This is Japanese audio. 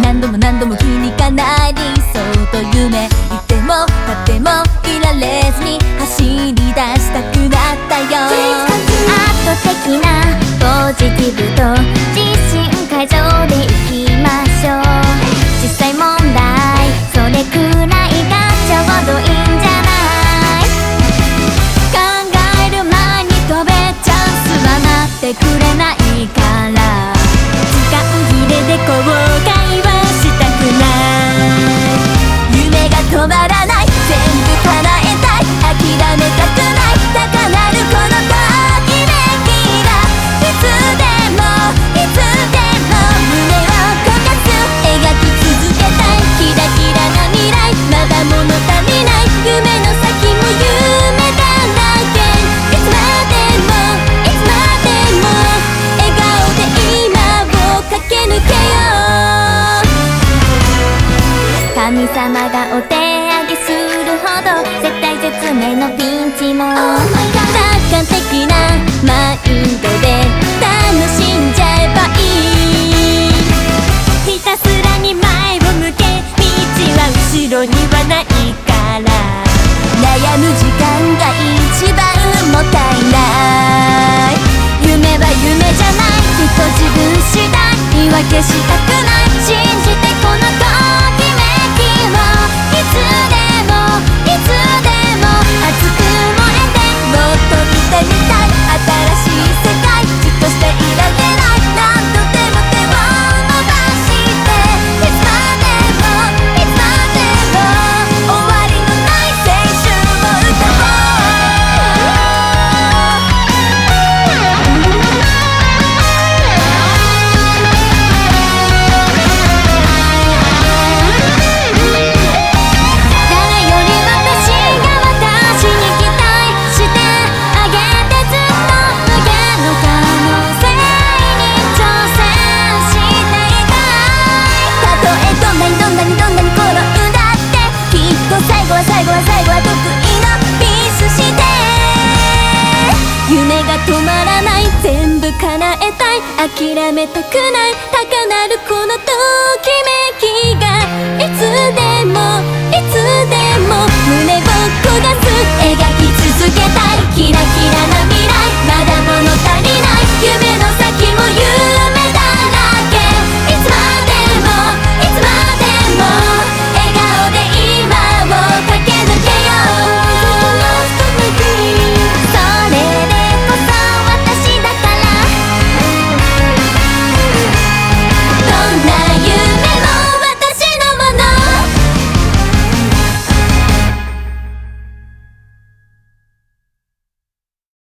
何度も何度も気にかなりそうと夢。いても立ってもいられずに走り出した神様がお手上げするほど絶対絶命のピンチも。楽観的なマインドで楽しんじゃえばいい。ひたすらに前を向け道は後ろにはないから。悩む時間が一番もったいない。諦めたくない。高鳴るこの塔